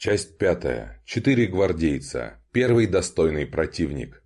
Часть пятая. Четыре гвардейца. Первый достойный противник.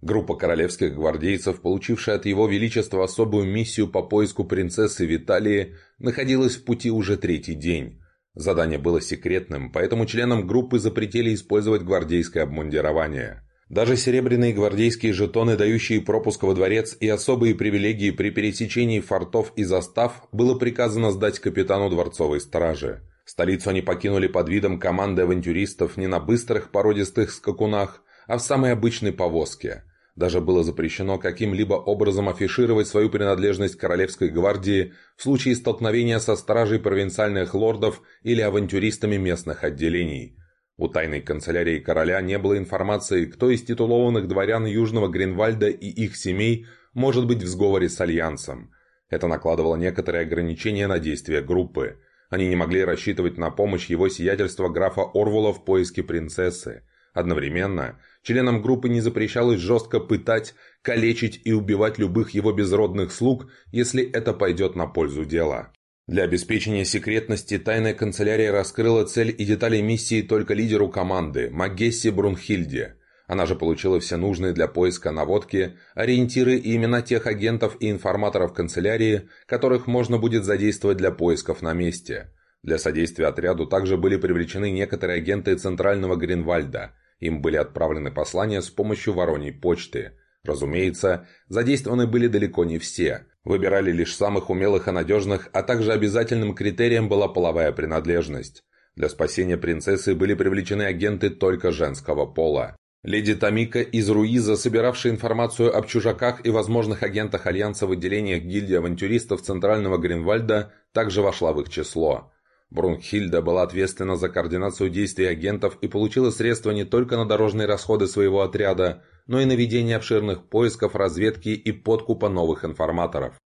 Группа королевских гвардейцев, получившая от его величества особую миссию по поиску принцессы Виталии, находилась в пути уже третий день. Задание было секретным, поэтому членам группы запретили использовать гвардейское обмундирование. Даже серебряные гвардейские жетоны, дающие пропуск во дворец и особые привилегии при пересечении фортов и застав, было приказано сдать капитану дворцовой стражи. Столицу они покинули под видом команды авантюристов не на быстрых породистых скакунах, а в самой обычной повозке. Даже было запрещено каким-либо образом афишировать свою принадлежность Королевской гвардии в случае столкновения со стражей провинциальных лордов или авантюристами местных отделений. У тайной канцелярии короля не было информации, кто из титулованных дворян Южного Гринвальда и их семей может быть в сговоре с Альянсом. Это накладывало некоторые ограничения на действия группы – они не могли рассчитывать на помощь его сиятельства графа Орвула в поиске принцессы. Одновременно, членам группы не запрещалось жестко пытать, калечить и убивать любых его безродных слуг, если это пойдет на пользу дела. Для обеспечения секретности тайная канцелярия раскрыла цель и детали миссии только лидеру команды, Магессе Брунхильде. Она же получила все нужные для поиска наводки, ориентиры и имена тех агентов и информаторов канцелярии, которых можно будет задействовать для поисков на месте. Для содействия отряду также были привлечены некоторые агенты Центрального Гринвальда. Им были отправлены послания с помощью вороней почты. Разумеется, задействованы были далеко не все. Выбирали лишь самых умелых и надежных, а также обязательным критерием была половая принадлежность. Для спасения принцессы были привлечены агенты только женского пола. Леди Тамика из Руиза, собиравшая информацию об чужаках и возможных агентах Альянса в отделениях гильдии авантюристов Центрального Гринвальда, также вошла в их число. Брунхильда была ответственна за координацию действий агентов и получила средства не только на дорожные расходы своего отряда, но и на ведение обширных поисков, разведки и подкупа новых информаторов.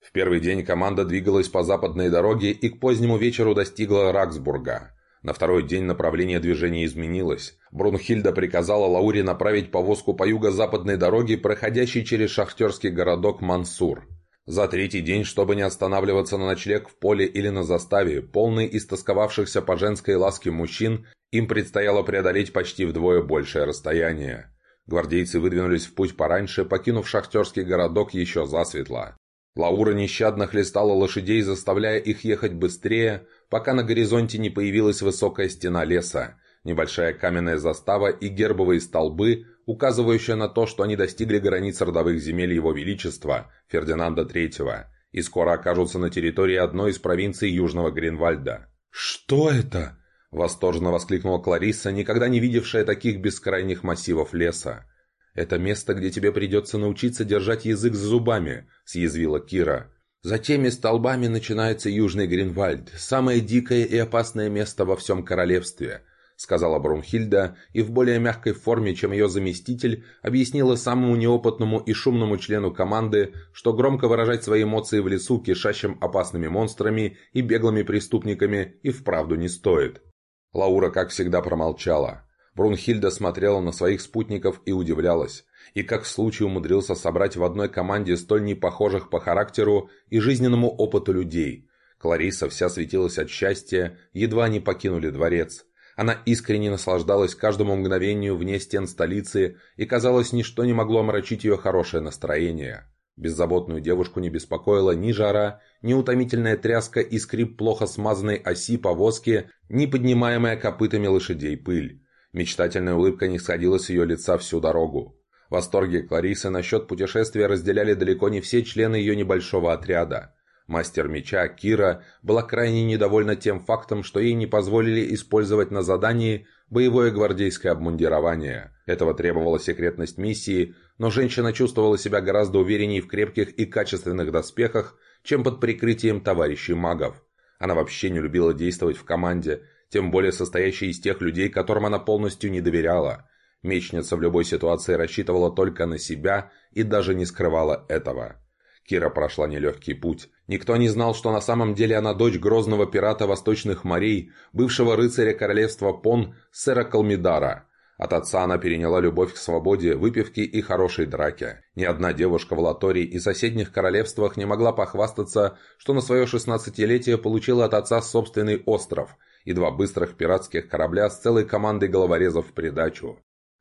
В первый день команда двигалась по западной дороге и к позднему вечеру достигла Раксбурга – на второй день направление движения изменилось. Брунхильда приказала Лауре направить повозку по юго-западной дороге, проходящей через шахтерский городок Мансур. За третий день, чтобы не останавливаться на ночлег в поле или на заставе, полный истосковавшихся по женской ласке мужчин, им предстояло преодолеть почти вдвое большее расстояние. Гвардейцы выдвинулись в путь пораньше, покинув шахтерский городок еще засветло. Лаура нещадно хлестала лошадей, заставляя их ехать быстрее, пока на горизонте не появилась высокая стена леса, небольшая каменная застава и гербовые столбы, указывающие на то, что они достигли границ родовых земель Его Величества, Фердинанда III, и скоро окажутся на территории одной из провинций Южного Гринвальда. «Что это?» – восторженно воскликнула Кларисса, никогда не видевшая таких бескрайних массивов леса. «Это место, где тебе придется научиться держать язык за зубами», – съязвила Кира. За теми столбами начинается Южный Гринвальд, самое дикое и опасное место во всем королевстве, сказала Брунхильда и в более мягкой форме, чем ее заместитель, объяснила самому неопытному и шумному члену команды, что громко выражать свои эмоции в лесу, кишащим опасными монстрами и беглыми преступниками, и вправду не стоит. Лаура, как всегда, промолчала. Брунхильда смотрела на своих спутников и удивлялась. И как в случае умудрился собрать в одной команде столь непохожих по характеру и жизненному опыту людей. Клариса вся светилась от счастья, едва не покинули дворец. Она искренне наслаждалась каждому мгновению вне стен столицы, и, казалось, ничто не могло омрачить ее хорошее настроение. Беззаботную девушку не беспокоила ни жара, ни утомительная тряска и скрип плохо смазанной оси повозки, ни поднимаемая копытами лошадей пыль. Мечтательная улыбка не сходила с ее лица всю дорогу. Восторги Кларисы насчет путешествия разделяли далеко не все члены ее небольшого отряда. Мастер меча Кира была крайне недовольна тем фактом, что ей не позволили использовать на задании боевое гвардейское обмундирование. Этого требовала секретность миссии, но женщина чувствовала себя гораздо увереннее в крепких и качественных доспехах, чем под прикрытием товарищей магов. Она вообще не любила действовать в команде, тем более состоящей из тех людей, которым она полностью не доверяла. Мечница в любой ситуации рассчитывала только на себя и даже не скрывала этого. Кира прошла нелегкий путь. Никто не знал, что на самом деле она дочь грозного пирата Восточных морей, бывшего рыцаря королевства Пон, сэра Калмидара. От отца она переняла любовь к свободе, выпивке и хорошей драке. Ни одна девушка в Латории и соседних королевствах не могла похвастаться, что на свое шестнадцатилетие получила от отца собственный остров и два быстрых пиратских корабля с целой командой головорезов в придачу.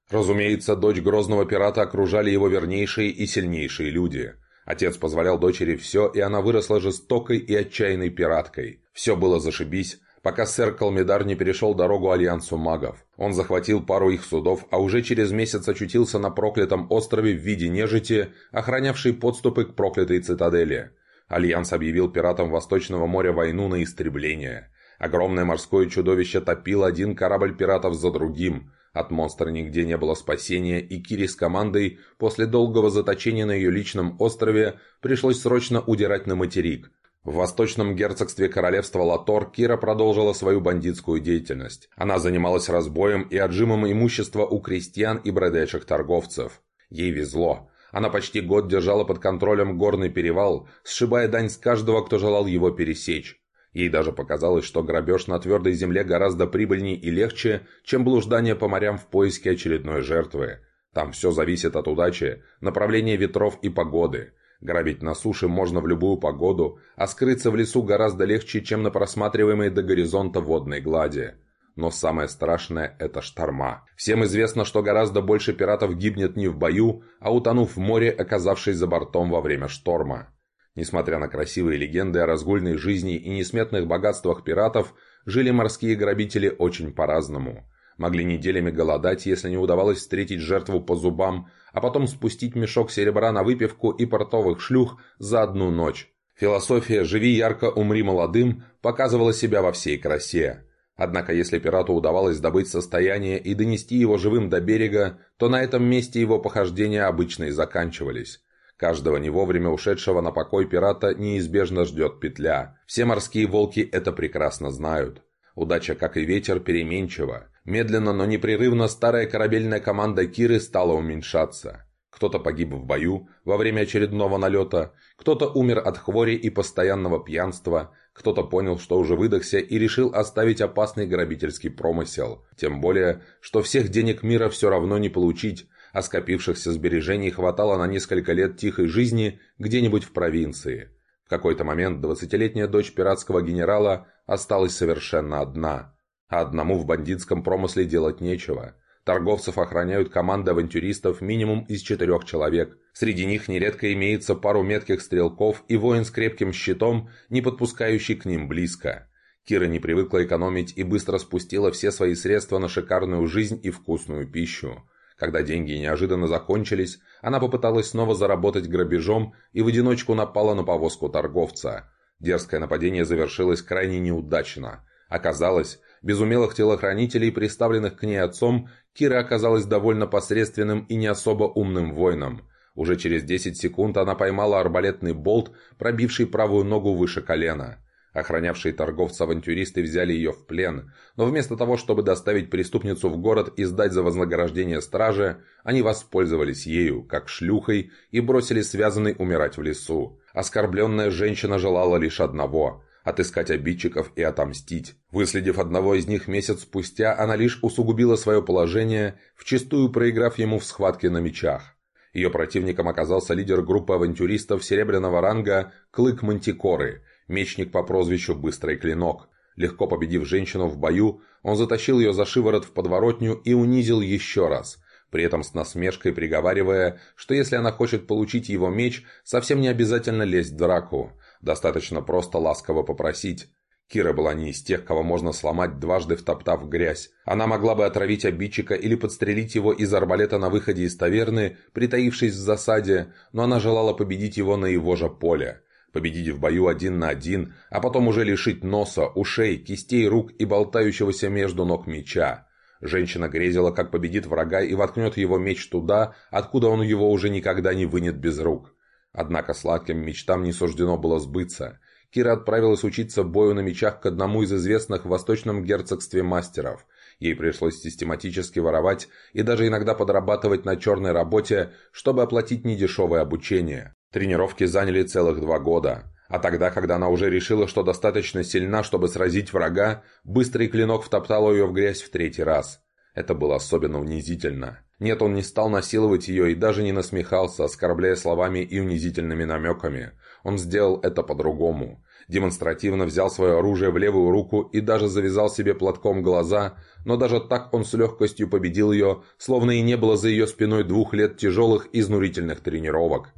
Разумеется, дочь грозного пирата окружали его вернейшие и сильнейшие люди. Отец позволял дочери все, и она выросла жестокой и отчаянной пираткой. Все было зашибись, пока сэр Калмидар не перешел дорогу Альянсу магов. Он захватил пару их судов, а уже через месяц очутился на проклятом острове в виде нежити, охранявшей подступы к проклятой цитадели. Альянс объявил пиратам Восточного моря войну на истребление. Огромное морское чудовище топило один корабль пиратов за другим. От монстра нигде не было спасения, и Кири с командой после долгого заточения на ее личном острове пришлось срочно удирать на материк – в восточном герцогстве королевства Латор Кира продолжила свою бандитскую деятельность. Она занималась разбоем и отжимом имущества у крестьян и бродячих торговцев. Ей везло. Она почти год держала под контролем горный перевал, сшибая дань с каждого, кто желал его пересечь. Ей даже показалось, что грабеж на твердой земле гораздо прибыльнее и легче, чем блуждание по морям в поиске очередной жертвы. Там все зависит от удачи, направления ветров и погоды. Грабить на суше можно в любую погоду, а скрыться в лесу гораздо легче, чем на просматриваемой до горизонта водной глади. Но самое страшное – это шторма. Всем известно, что гораздо больше пиратов гибнет не в бою, а утонув в море, оказавшись за бортом во время шторма. Несмотря на красивые легенды о разгульной жизни и несметных богатствах пиратов, жили морские грабители очень по-разному – могли неделями голодать, если не удавалось встретить жертву по зубам, а потом спустить мешок серебра на выпивку и портовых шлюх за одну ночь. Философия «живи ярко, умри молодым» показывала себя во всей красе. Однако если пирату удавалось добыть состояние и донести его живым до берега, то на этом месте его похождения обычно и заканчивались. Каждого не вовремя ушедшего на покой пирата неизбежно ждет петля. Все морские волки это прекрасно знают. Удача, как и ветер, переменчива. Медленно, но непрерывно старая корабельная команда Киры стала уменьшаться. Кто-то погиб в бою во время очередного налета, кто-то умер от хвори и постоянного пьянства, кто-то понял, что уже выдохся и решил оставить опасный грабительский промысел. Тем более, что всех денег мира все равно не получить, а скопившихся сбережений хватало на несколько лет тихой жизни где-нибудь в провинции. В какой-то момент двадцатилетняя дочь пиратского генерала осталась совершенно одна – а одному в бандитском промысле делать нечего. Торговцев охраняют команды авантюристов минимум из четырех человек. Среди них нередко имеется пару метких стрелков и воин с крепким щитом, не подпускающий к ним близко. Кира не привыкла экономить и быстро спустила все свои средства на шикарную жизнь и вкусную пищу. Когда деньги неожиданно закончились, она попыталась снова заработать грабежом и в одиночку напала на повозку торговца. Дерзкое нападение завершилось крайне неудачно. Оказалось, без умелых телохранителей, приставленных к ней отцом, Кира оказалась довольно посредственным и не особо умным воином. Уже через 10 секунд она поймала арбалетный болт, пробивший правую ногу выше колена. Охранявшие торговца-авантюристы взяли ее в плен, но вместо того, чтобы доставить преступницу в город и сдать за вознаграждение страже, они воспользовались ею, как шлюхой, и бросили связанный умирать в лесу. Оскорбленная женщина желала лишь одного отыскать обидчиков и отомстить. Выследив одного из них месяц спустя, она лишь усугубила свое положение, вчистую проиграв ему в схватке на мечах. Ее противником оказался лидер группы авантюристов серебряного ранга Клык Мантикоры, мечник по прозвищу Быстрый Клинок. Легко победив женщину в бою, он затащил ее за шиворот в подворотню и унизил еще раз – при этом с насмешкой приговаривая, что если она хочет получить его меч, совсем не обязательно лезть в драку. Достаточно просто ласково попросить. Кира была не из тех, кого можно сломать, дважды втоптав грязь. Она могла бы отравить обидчика или подстрелить его из арбалета на выходе из таверны, притаившись в засаде, но она желала победить его на его же поле. Победить в бою один на один, а потом уже лишить носа, ушей, кистей рук и болтающегося между ног меча. Женщина грезила, как победит врага и воткнет его меч туда, откуда он его уже никогда не вынет без рук. Однако сладким мечтам не суждено было сбыться. Кира отправилась учиться бою на мечах к одному из известных в Восточном герцогстве мастеров. Ей пришлось систематически воровать и даже иногда подрабатывать на черной работе, чтобы оплатить недешевое обучение. Тренировки заняли целых два года. А тогда, когда она уже решила, что достаточно сильна, чтобы сразить врага, быстрый клинок втоптал ее в грязь в третий раз. Это было особенно унизительно. Нет, он не стал насиловать ее и даже не насмехался, оскорбляя словами и унизительными намеками. Он сделал это по-другому. Демонстративно взял свое оружие в левую руку и даже завязал себе платком глаза, но даже так он с легкостью победил ее, словно и не было за ее спиной двух лет тяжелых изнурительных тренировок.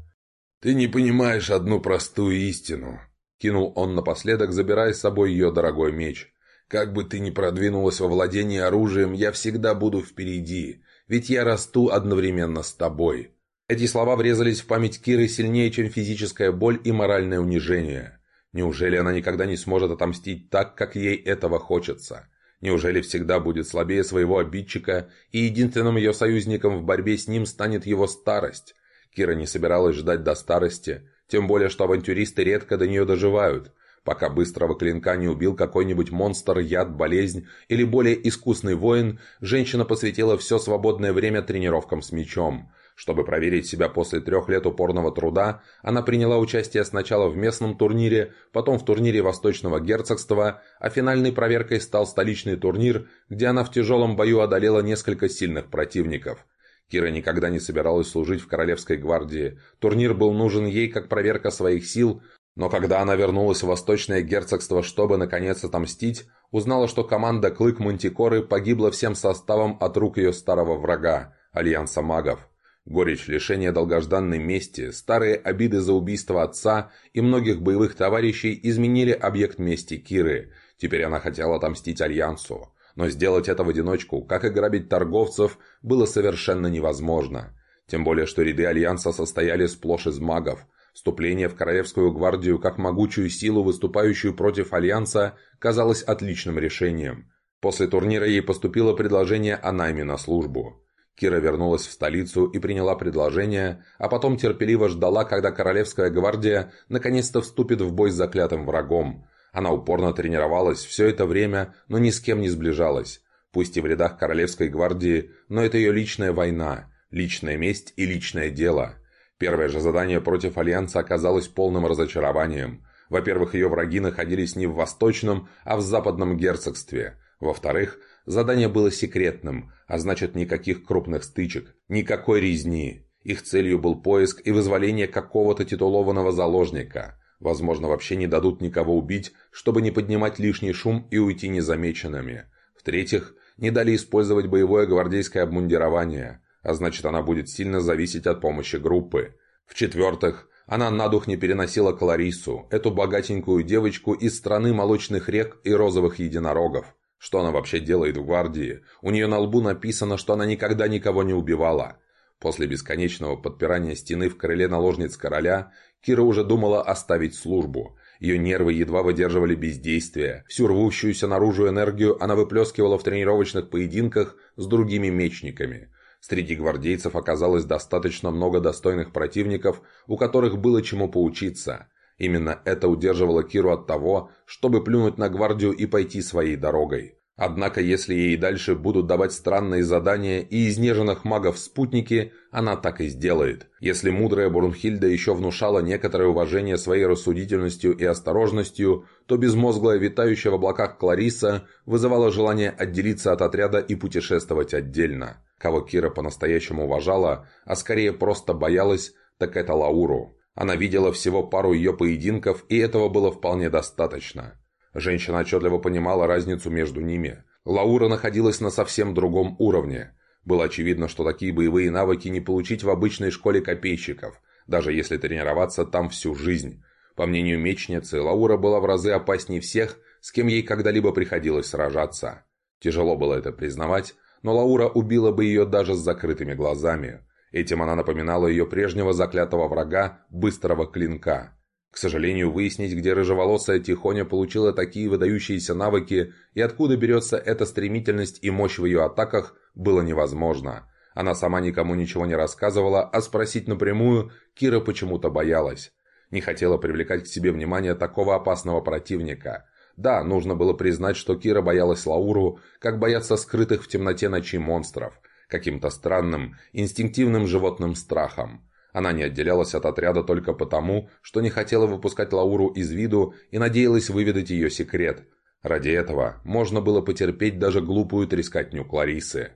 «Ты не понимаешь одну простую истину», — кинул он напоследок, забирая с собой ее дорогой меч. «Как бы ты ни продвинулась во владении оружием, я всегда буду впереди, ведь я расту одновременно с тобой». Эти слова врезались в память Киры сильнее, чем физическая боль и моральное унижение. Неужели она никогда не сможет отомстить так, как ей этого хочется? Неужели всегда будет слабее своего обидчика, и единственным ее союзником в борьбе с ним станет его старость? Кира не собиралась ждать до старости, тем более, что авантюристы редко до нее доживают. Пока быстрого клинка не убил какой-нибудь монстр, яд, болезнь или более искусный воин, женщина посвятила все свободное время тренировкам с мечом. Чтобы проверить себя после трех лет упорного труда, она приняла участие сначала в местном турнире, потом в турнире Восточного герцогства, а финальной проверкой стал столичный турнир, где она в тяжелом бою одолела несколько сильных противников. Кира никогда не собиралась служить в Королевской гвардии. Турнир был нужен ей как проверка своих сил, но когда она вернулась в Восточное герцогство, чтобы наконец отомстить, узнала, что команда Клык Мантикоры погибла всем составом от рук ее старого врага, Альянса магов. Горечь лишения долгожданной мести, старые обиды за убийство отца и многих боевых товарищей изменили объект мести Киры. Теперь она хотела отомстить Альянсу. Но сделать это в одиночку, как и грабить торговцев, было совершенно невозможно. Тем более, что ряды Альянса состояли сплошь из магов. Вступление в Королевскую гвардию как могучую силу, выступающую против Альянса, казалось отличным решением. После турнира ей поступило предложение о найме на службу. Кира вернулась в столицу и приняла предложение, а потом терпеливо ждала, когда Королевская гвардия наконец-то вступит в бой с заклятым врагом. Она упорно тренировалась все это время, но ни с кем не сближалась. Пусть и в рядах Королевской гвардии, но это ее личная война, личная месть и личное дело. Первое же задание против Альянса оказалось полным разочарованием. Во-первых, ее враги находились не в Восточном, а в Западном герцогстве. Во-вторых, Задание было секретным, а значит никаких крупных стычек, никакой резни. Их целью был поиск и вызволение какого-то титулованного заложника. Возможно, вообще не дадут никого убить, чтобы не поднимать лишний шум и уйти незамеченными. В-третьих, не дали использовать боевое гвардейское обмундирование, а значит она будет сильно зависеть от помощи группы. В-четвертых, она на дух не переносила Кларису, эту богатенькую девочку из страны молочных рек и розовых единорогов. Что она вообще делает в гвардии? У нее на лбу написано, что она никогда никого не убивала. После бесконечного подпирания стены в крыле наложниц короля, Кира уже думала оставить службу. Ее нервы едва выдерживали бездействие. Всю рвущуюся наружу энергию она выплескивала в тренировочных поединках с другими мечниками. Среди гвардейцев оказалось достаточно много достойных противников, у которых было чему поучиться. Именно это удерживало Киру от того, чтобы плюнуть на гвардию и пойти своей дорогой. Однако, если ей дальше будут давать странные задания и изнеженных магов спутники, она так и сделает. Если мудрая Брунхильда еще внушала некоторое уважение своей рассудительностью и осторожностью, то безмозглая витающая в облаках Клариса вызывала желание отделиться от отряда и путешествовать отдельно. Кого Кира по-настоящему уважала, а скорее просто боялась, так это Лауру. Она видела всего пару ее поединков, и этого было вполне достаточно. Женщина отчетливо понимала разницу между ними. Лаура находилась на совсем другом уровне. Было очевидно, что такие боевые навыки не получить в обычной школе копейщиков, даже если тренироваться там всю жизнь. По мнению мечницы, Лаура была в разы опаснее всех, с кем ей когда-либо приходилось сражаться. Тяжело было это признавать, но Лаура убила бы ее даже с закрытыми глазами. Этим она напоминала ее прежнего заклятого врага, быстрого клинка. К сожалению, выяснить, где рыжеволосая Тихоня получила такие выдающиеся навыки и откуда берется эта стремительность и мощь в ее атаках, было невозможно. Она сама никому ничего не рассказывала, а спросить напрямую Кира почему-то боялась. Не хотела привлекать к себе внимание такого опасного противника. Да, нужно было признать, что Кира боялась Лауру, как боятся скрытых в темноте ночи монстров – каким-то странным, инстинктивным животным страхом. Она не отделялась от отряда только потому, что не хотела выпускать Лауру из виду и надеялась выведать ее секрет. Ради этого можно было потерпеть даже глупую трескотню Кларисы.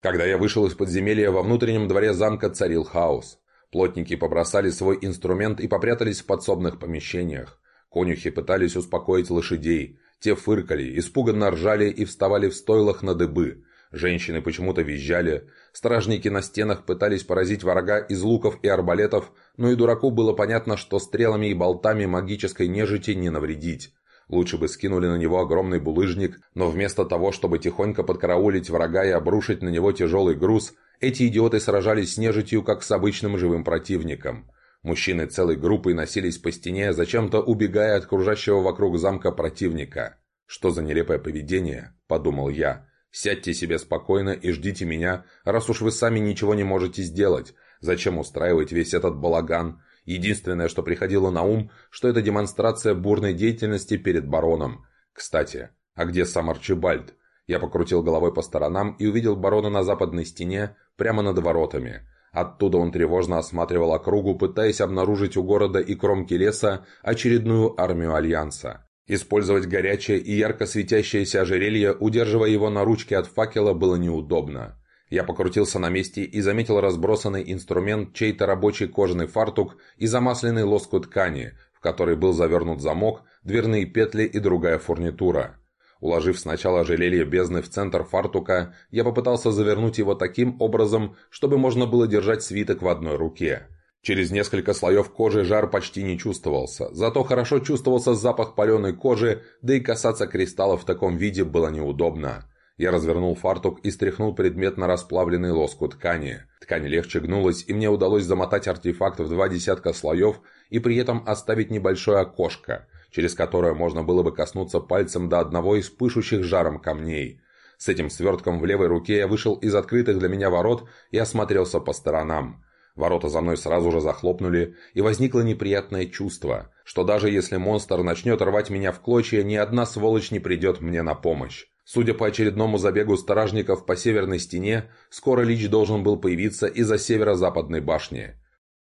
Когда я вышел из подземелья, во внутреннем дворе замка царил хаос. Плотники побросали свой инструмент и попрятались в подсобных помещениях. Конюхи пытались успокоить лошадей. Те фыркали, испуганно ржали и вставали в стойлах на дыбы. Женщины почему-то визжали. Стражники на стенах пытались поразить врага из луков и арбалетов, но и дураку было понятно, что стрелами и болтами магической нежити не навредить. Лучше бы скинули на него огромный булыжник, но вместо того, чтобы тихонько подкараулить врага и обрушить на него тяжелый груз, эти идиоты сражались с нежитью, как с обычным живым противником. Мужчины целой группой носились по стене, зачем-то убегая от кружащего вокруг замка противника. «Что за нелепое поведение?» – подумал я. «Сядьте себе спокойно и ждите меня, раз уж вы сами ничего не можете сделать. Зачем устраивать весь этот балаган? Единственное, что приходило на ум, что это демонстрация бурной деятельности перед бароном. Кстати, а где сам Арчибальд? Я покрутил головой по сторонам и увидел барона на западной стене, прямо над воротами. Оттуда он тревожно осматривал округу, пытаясь обнаружить у города и кромки леса очередную армию Альянса. Использовать горячее и ярко светящееся ожерелье, удерживая его на ручке от факела, было неудобно. Я покрутился на месте и заметил разбросанный инструмент, чей-то рабочий кожаный фартук и замасленный лоскут ткани, в который был завернут замок, дверные петли и другая фурнитура. Уложив сначала ожерелье бездны в центр фартука, я попытался завернуть его таким образом, чтобы можно было держать свиток в одной руке. Через несколько слоев кожи жар почти не чувствовался, зато хорошо чувствовался запах паленой кожи, да и касаться кристаллов в таком виде было неудобно. Я развернул фартук и стряхнул предмет на расплавленный лоскут ткани. Ткань легче гнулась, и мне удалось замотать артефакт в два десятка слоев и при этом оставить небольшое окошко, через которое можно было бы коснуться пальцем до одного из пышущих жаром камней. С этим свертком в левой руке я вышел из открытых для меня ворот и осмотрелся по сторонам. Ворота за мной сразу же захлопнули, и возникло неприятное чувство, что даже если монстр начнет рвать меня в клочья, ни одна сволочь не придет мне на помощь. Судя по очередному забегу стражников по северной стене, скоро Лич должен был появиться из-за северо-западной башни.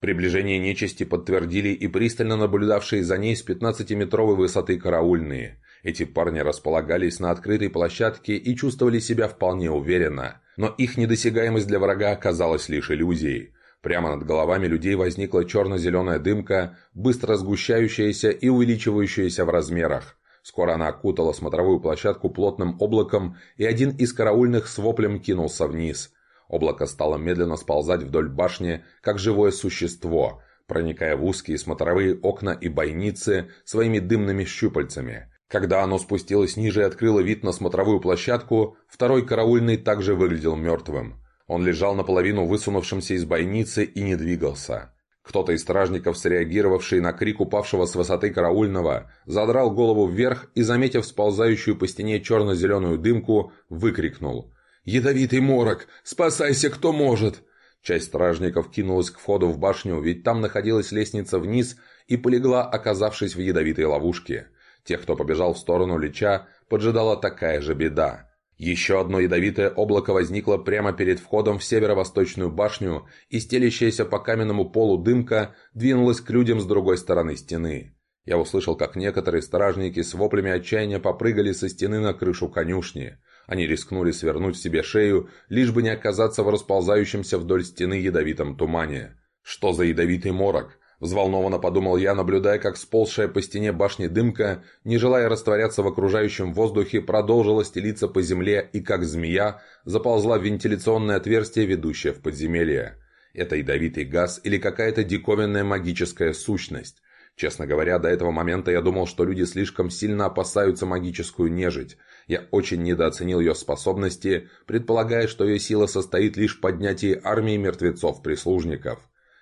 Приближение нечисти подтвердили и пристально наблюдавшие за ней с 15-метровой высоты караульные. Эти парни располагались на открытой площадке и чувствовали себя вполне уверенно, но их недосягаемость для врага оказалась лишь иллюзией. Прямо над головами людей возникла черно-зеленая дымка, быстро сгущающаяся и увеличивающаяся в размерах. Скоро она окутала смотровую площадку плотным облаком, и один из караульных с воплем кинулся вниз – Облако стало медленно сползать вдоль башни, как живое существо, проникая в узкие смотровые окна и бойницы своими дымными щупальцами. Когда оно спустилось ниже и открыло вид на смотровую площадку, второй караульный также выглядел мертвым. Он лежал наполовину высунувшимся из бойницы и не двигался. Кто-то из стражников, среагировавший на крик упавшего с высоты караульного, задрал голову вверх и, заметив сползающую по стене черно-зеленую дымку, выкрикнул «Ядовитый морок! Спасайся, кто может!» Часть стражников кинулась к входу в башню, ведь там находилась лестница вниз и полегла, оказавшись в ядовитой ловушке. Тех, кто побежал в сторону Лича, поджидала такая же беда. Еще одно ядовитое облако возникло прямо перед входом в северо-восточную башню, и стелящаяся по каменному полу дымка двинулась к людям с другой стороны стены. Я услышал, как некоторые стражники с воплями отчаяния попрыгали со стены на крышу конюшни. Они рискнули свернуть себе шею, лишь бы не оказаться в расползающемся вдоль стены ядовитом тумане. Что за ядовитый морок? Взволнованно подумал я, наблюдая, как сползшая по стене башни дымка, не желая растворяться в окружающем воздухе, продолжила стелиться по земле и, как змея, заползла в вентиляционное отверстие, ведущее в подземелье. Это ядовитый газ или какая-то диковинная магическая сущность. Честно говоря, до этого момента я думал, что люди слишком сильно опасаются магическую нежить. Я очень недооценил ее способности, предполагая, что ее сила состоит лишь в поднятии армии мертвецов-прислужников.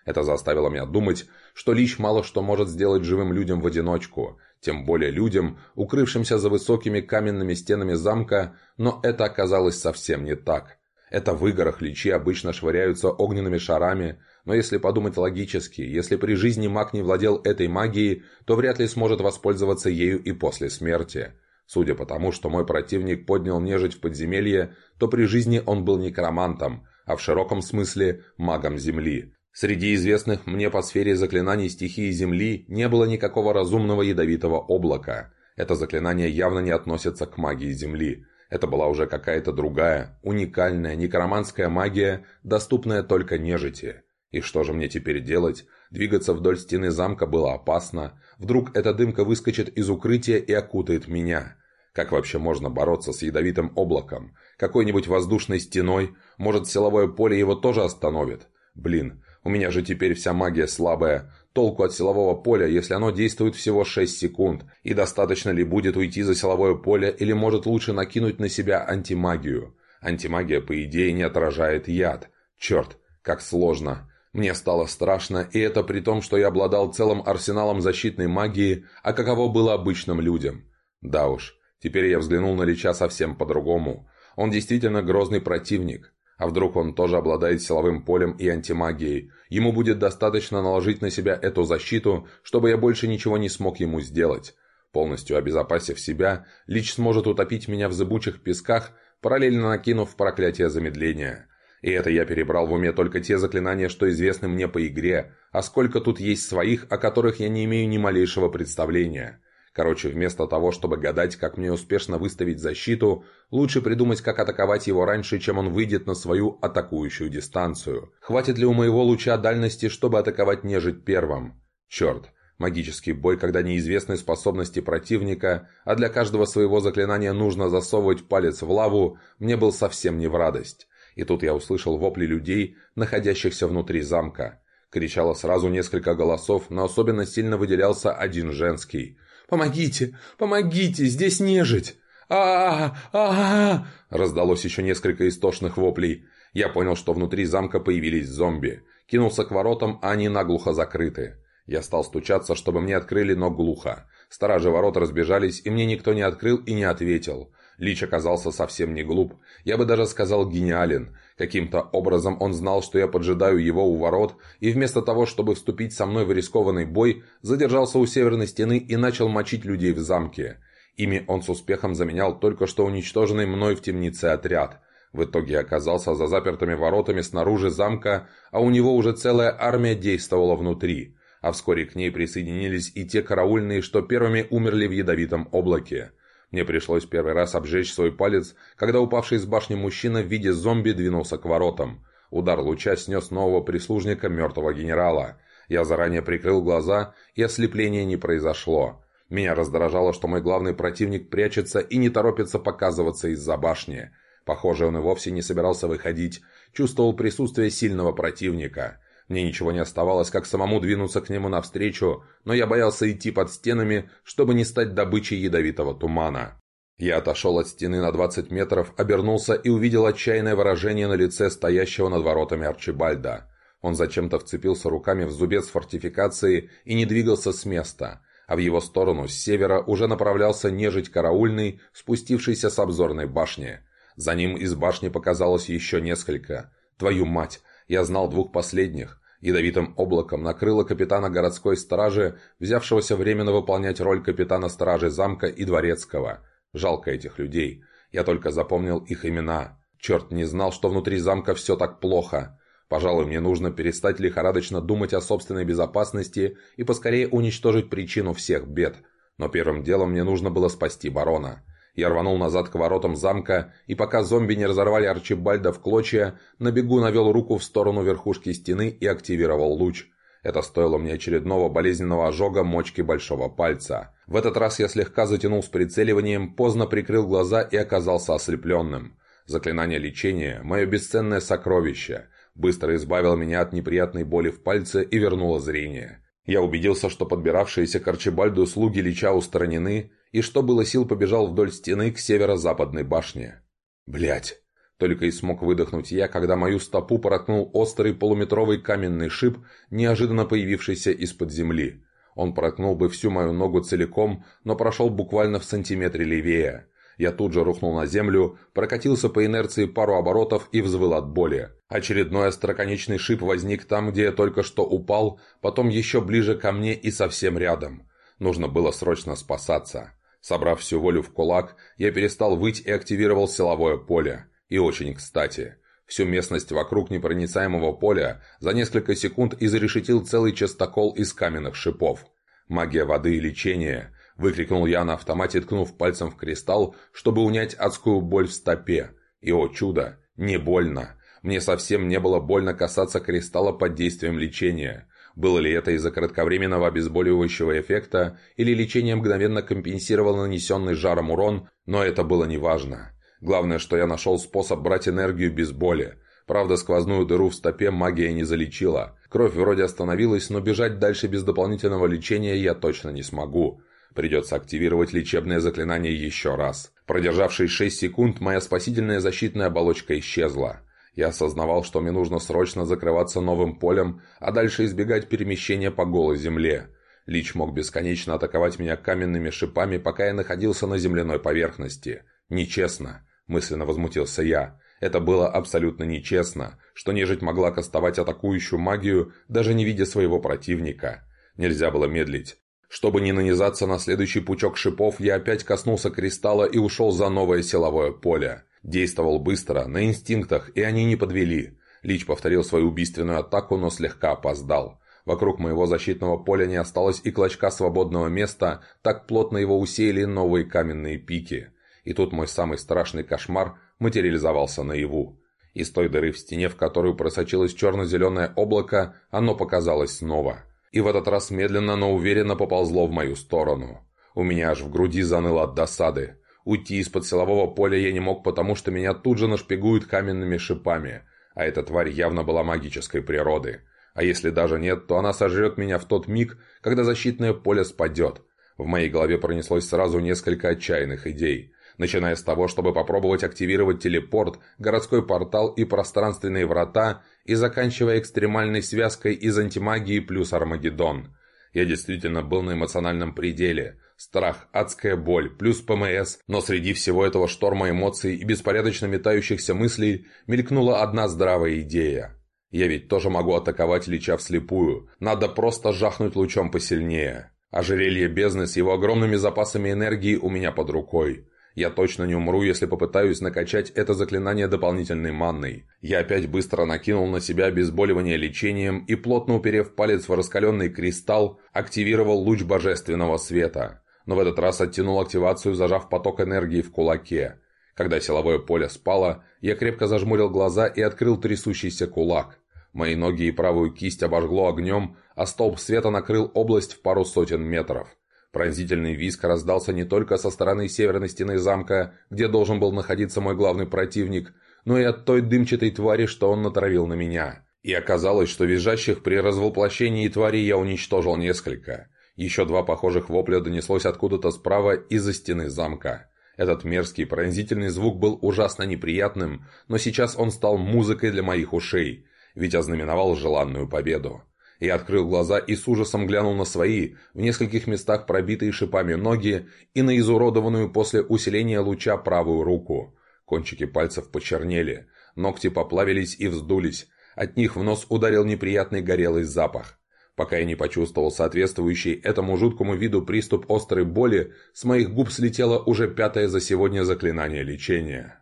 Это заставило меня думать, что Лич мало что может сделать живым людям в одиночку, тем более людям, укрывшимся за высокими каменными стенами замка, но это оказалось совсем не так. Это в играх личи обычно швыряются огненными шарами, но если подумать логически, если при жизни маг не владел этой магией, то вряд ли сможет воспользоваться ею и после смерти. Судя по тому, что мой противник поднял нежить в подземелье, то при жизни он был некромантом, а в широком смысле магом Земли. Среди известных мне по сфере заклинаний стихии Земли не было никакого разумного ядовитого облака. Это заклинание явно не относится к магии Земли. Это была уже какая-то другая, уникальная, некроманская магия, доступная только нежити. И что же мне теперь делать? Двигаться вдоль стены замка было опасно. Вдруг эта дымка выскочит из укрытия и окутает меня. Как вообще можно бороться с ядовитым облаком? Какой-нибудь воздушной стеной? Может, силовое поле его тоже остановит? Блин, у меня же теперь вся магия слабая. Толку от силового поля, если оно действует всего 6 секунд? И достаточно ли будет уйти за силовое поле, или может лучше накинуть на себя антимагию? Антимагия, по идее, не отражает яд. Черт, как сложно. Мне стало страшно, и это при том, что я обладал целым арсеналом защитной магии, а каково было обычным людям. Да уж, теперь я взглянул на Лича совсем по-другому. Он действительно грозный противник. А вдруг он тоже обладает силовым полем и антимагией? Ему будет достаточно наложить на себя эту защиту, чтобы я больше ничего не смог ему сделать. Полностью обезопасив себя, Лич сможет утопить меня в зыбучих песках, параллельно накинув проклятие замедления. И это я перебрал в уме только те заклинания, что известны мне по игре, а сколько тут есть своих, о которых я не имею ни малейшего представления. Короче, вместо того, чтобы гадать, как мне успешно выставить защиту, лучше придумать, как атаковать его раньше, чем он выйдет на свою атакующую дистанцию. Хватит ли у моего луча дальности, чтобы атаковать нежить первым? Черт, магический бой, когда неизвестны способности противника, а для каждого своего заклинания нужно засовывать палец в лаву, мне был совсем не в радость. И тут я услышал вопли людей, находящихся внутри замка. Кричало сразу несколько голосов, но особенно сильно выделялся один женский. «Помогите! Помогите! Здесь нежить!» а а а Раздалось еще несколько истошных воплей. Я понял, что внутри замка появились зомби. Кинулся к воротам, а они наглухо закрыты. Я стал стучаться, чтобы мне открыли, но глухо. Стражи ворот разбежались, и мне никто не открыл и не ответил. Лич оказался совсем не глуп. Я бы даже сказал гениален. Каким-то образом он знал, что я поджидаю его у ворот, и вместо того, чтобы вступить со мной в рискованный бой, задержался у северной стены и начал мочить людей в замке. Ими он с успехом заменял только что уничтоженный мной в темнице отряд. В итоге оказался за запертыми воротами снаружи замка, а у него уже целая армия действовала внутри. А вскоре к ней присоединились и те караульные, что первыми умерли в ядовитом облаке. Мне пришлось первый раз обжечь свой палец, когда упавший с башни мужчина в виде зомби двинулся к воротам. Удар луча снес нового прислужника мертвого генерала. Я заранее прикрыл глаза, и ослепление не произошло. Меня раздражало, что мой главный противник прячется и не торопится показываться из-за башни. Похоже, он и вовсе не собирался выходить, чувствовал присутствие сильного противника. Мне ничего не оставалось, как самому двинуться к нему навстречу, но я боялся идти под стенами, чтобы не стать добычей ядовитого тумана. Я отошел от стены на 20 метров, обернулся и увидел отчаянное выражение на лице стоящего над воротами Арчибальда. Он зачем-то вцепился руками в зубец фортификации и не двигался с места, а в его сторону с севера уже направлялся нежить караульный, спустившийся с обзорной башни. За ним из башни показалось еще несколько. Твою мать, я знал двух последних. Ядовитым облаком накрыло капитана городской стражи, взявшегося временно выполнять роль капитана стражи замка и дворецкого. Жалко этих людей. Я только запомнил их имена. Черт не знал, что внутри замка все так плохо. Пожалуй, мне нужно перестать лихорадочно думать о собственной безопасности и поскорее уничтожить причину всех бед. Но первым делом мне нужно было спасти барона. Я рванул назад к воротам замка, и пока зомби не разорвали Арчибальда в клочья, на бегу навел руку в сторону верхушки стены и активировал луч. Это стоило мне очередного болезненного ожога мочки большого пальца. В этот раз я слегка затянул с прицеливанием, поздно прикрыл глаза и оказался ослепленным. Заклинание лечения – мое бесценное сокровище. Быстро избавило меня от неприятной боли в пальце и вернуло зрение. Я убедился, что подбиравшиеся к Арчибальду слуги Лича устранены, и что было сил побежал вдоль стены к северо-западной башне. Блять! Только и смог выдохнуть я, когда мою стопу проткнул острый полуметровый каменный шип, неожиданно появившийся из-под земли. Он проткнул бы всю мою ногу целиком, но прошел буквально в сантиметре левее. Я тут же рухнул на землю, прокатился по инерции пару оборотов и взвыл от боли. Очередной остроконечный шип возник там, где я только что упал, потом еще ближе ко мне и совсем рядом. Нужно было срочно спасаться. Собрав всю волю в кулак, я перестал выть и активировал силовое поле. И очень кстати. Всю местность вокруг непроницаемого поля за несколько секунд изрешетил целый частокол из каменных шипов. Магия воды и лечения. Выкрикнул я на автомате, ткнув пальцем в кристалл, чтобы унять адскую боль в стопе. И, о чудо, не больно. Мне совсем не было больно касаться кристалла под действием лечения. Было ли это из-за кратковременного обезболивающего эффекта, или лечение мгновенно компенсировало нанесенный жаром урон, но это было неважно. Главное, что я нашел способ брать энергию без боли. Правда, сквозную дыру в стопе магия не залечила. Кровь вроде остановилась, но бежать дальше без дополнительного лечения я точно не смогу. Придется активировать лечебное заклинание еще раз. Продержавшись 6 секунд, моя спасительная защитная оболочка исчезла. Я осознавал, что мне нужно срочно закрываться новым полем, а дальше избегать перемещения по голой земле. Лич мог бесконечно атаковать меня каменными шипами, пока я находился на земляной поверхности. Нечестно мысленно возмутился я. Это было абсолютно нечестно, что нежить могла кастовать атакующую магию, даже не видя своего противника. Нельзя было медлить. Чтобы не нанизаться на следующий пучок шипов, я опять коснулся кристалла и ушел за новое силовое поле. Действовал быстро, на инстинктах, и они не подвели. Лич повторил свою убийственную атаку, но слегка опоздал. Вокруг моего защитного поля не осталось и клочка свободного места, так плотно его усеяли новые каменные пики. И тут мой самый страшный кошмар материализовался наяву. Из той дыры в стене, в которую просочилось черно-зеленое облако, оно показалось снова. И в этот раз медленно, но уверенно поползло в мою сторону. У меня аж в груди заныло от досады. Уйти из-под силового поля я не мог, потому что меня тут же нашпигуют каменными шипами. А эта тварь явно была магической природы. А если даже нет, то она сожрет меня в тот миг, когда защитное поле спадет. В моей голове пронеслось сразу несколько отчаянных идей начиная с того, чтобы попробовать активировать телепорт, городской портал и пространственные врата, и заканчивая экстремальной связкой из антимагии плюс Армагеддон. Я действительно был на эмоциональном пределе. Страх, адская боль, плюс ПМС, но среди всего этого шторма эмоций и беспорядочно метающихся мыслей мелькнула одна здравая идея. Я ведь тоже могу атаковать Лича вслепую, надо просто жахнуть лучом посильнее. Ожерелье бездны с его огромными запасами энергии у меня под рукой. Я точно не умру, если попытаюсь накачать это заклинание дополнительной манной. Я опять быстро накинул на себя обезболивание лечением и, плотно уперев палец в раскаленный кристалл, активировал луч божественного света. Но в этот раз оттянул активацию, зажав поток энергии в кулаке. Когда силовое поле спало, я крепко зажмурил глаза и открыл трясущийся кулак. Мои ноги и правую кисть обожгло огнем, а столб света накрыл область в пару сотен метров. Пронзительный визг раздался не только со стороны северной стены замка, где должен был находиться мой главный противник, но и от той дымчатой твари, что он натравил на меня. И оказалось, что визжащих при развоплощении тварей я уничтожил несколько. Еще два похожих вопля донеслось откуда-то справа из-за стены замка. Этот мерзкий пронзительный звук был ужасно неприятным, но сейчас он стал музыкой для моих ушей, ведь ознаменовал желанную победу. Я открыл глаза и с ужасом глянул на свои, в нескольких местах пробитые шипами ноги и на изуродованную после усиления луча правую руку. Кончики пальцев почернели, ногти поплавились и вздулись, от них в нос ударил неприятный горелый запах. Пока я не почувствовал соответствующий этому жуткому виду приступ острой боли, с моих губ слетело уже пятое за сегодня заклинание лечения.